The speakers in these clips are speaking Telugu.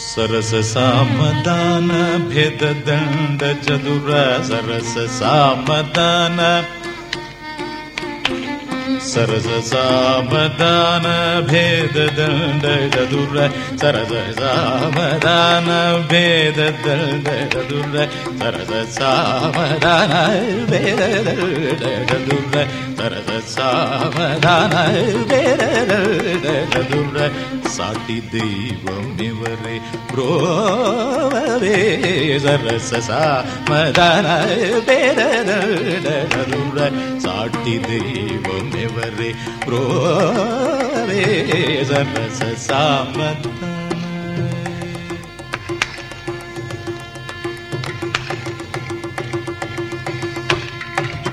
सरस सापदा न भेद दण्ड जदूर सरस सापदा सरस सापदा भेद दण्ड जदुर सरस सा वेद दण्ड जदुर सरस सा मेद दण्ड जदुर தரத சாவதான சாட்டி தெய்வம் இவரே புரோவரே சரச சாமதான பேரருட சாட்டி தெய்வம் இவரே புரோவே சரச சாமதான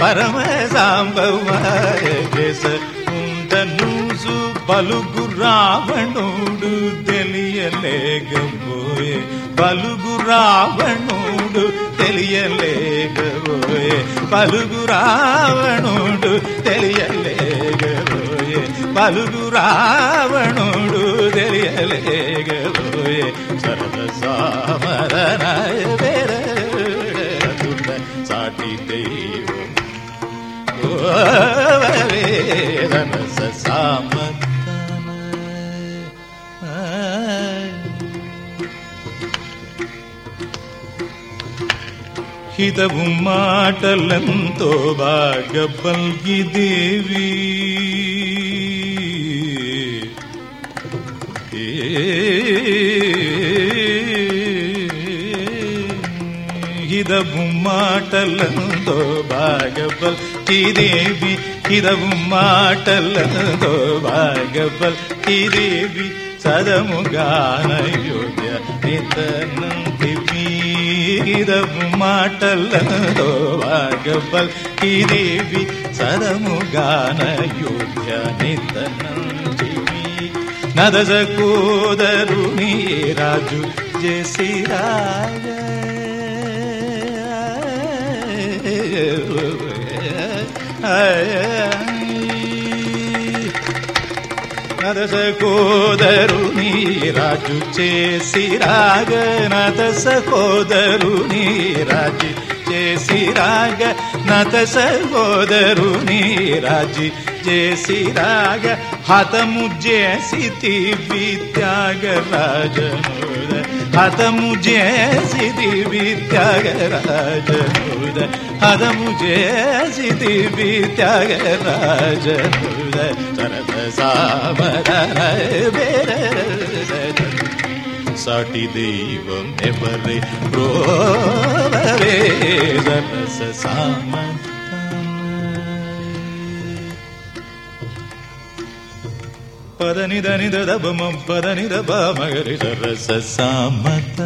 పరమ కేశ ఉందనూసు పలుగు రావణుడు తెలియలేకపోయే. పలుగు రావణుడు తెలియలేకపోయే. పలుగు రావణుడు తెలియలేకపోయే. పలుగు రావణుడు తెలియలేకపోయే. సర్వసామరణ రనస సామదన హితవు మాటలంతో బాగ పల్గి దేవీ. మాటలంతో బాగా పల్కిదేవి హిదవు మాటలంతో బాగా పల్కిదేవి సదముగాన యోగ్య నితనంతివి ఇదము మాటలతో వాగబల్ ఇదేవి సరముగాన యోగ్య నితనంతివి నదజ కోదరుని రాజు జేసి సహోదరుని రాజు చేసి రాగ నద సహోదరుని రాజు చేసి రాగ నత సహోదరుని రాజు చేసి రాగ హతము చేసి విత్యాగరాజనుద హతము చేసి విత్యాగరాజనుద హతము చేసి విత్యాగరాజనుద సరద సామర సాటి దైవం ఎవరే రో ప్రోవరే రస సామత పదని దని దబమ పదని దబ మగరి రస సామత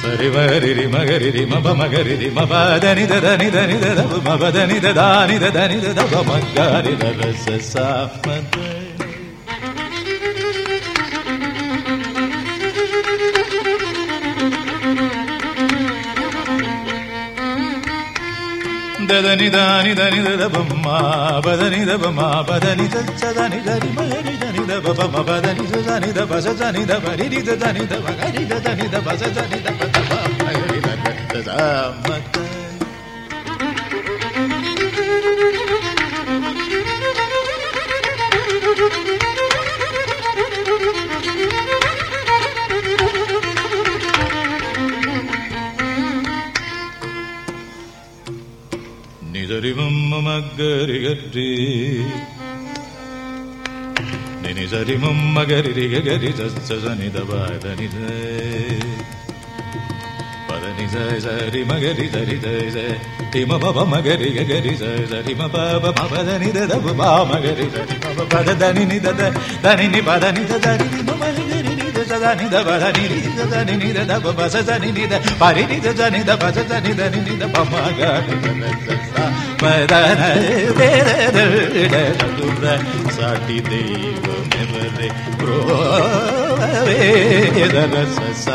సరి మగరి మగరి మబ మగరి మబదని దని దని దబ మబదని దాని దని దబ మగరి రస సామత దదని దాని దని దబమ్మ బదని దబమ బదని చదని దరి మగరి దని దబమ బదని దని దబ సని దబ రి దని దబ గరి దని దబ సని దబ దబ మగరి దబమత నిజరి మమ్మ మగ్గరి గరి నిని సరి మమ్మ గరి గరి సని దబ దని పదని సరి సరి మగరి సరి సరి సరి రిమ పప మగరి గరి సరి సరి మ పప దని దని దద దరి మగరి సరి పప పద దని ని దద దని ని పద ని దద రి మ మగరి ని దద దని ద పద ని ని దద ని ని దద ప పస ని ద ద ద సాటి దైవమెవరే ప్రోవేద రస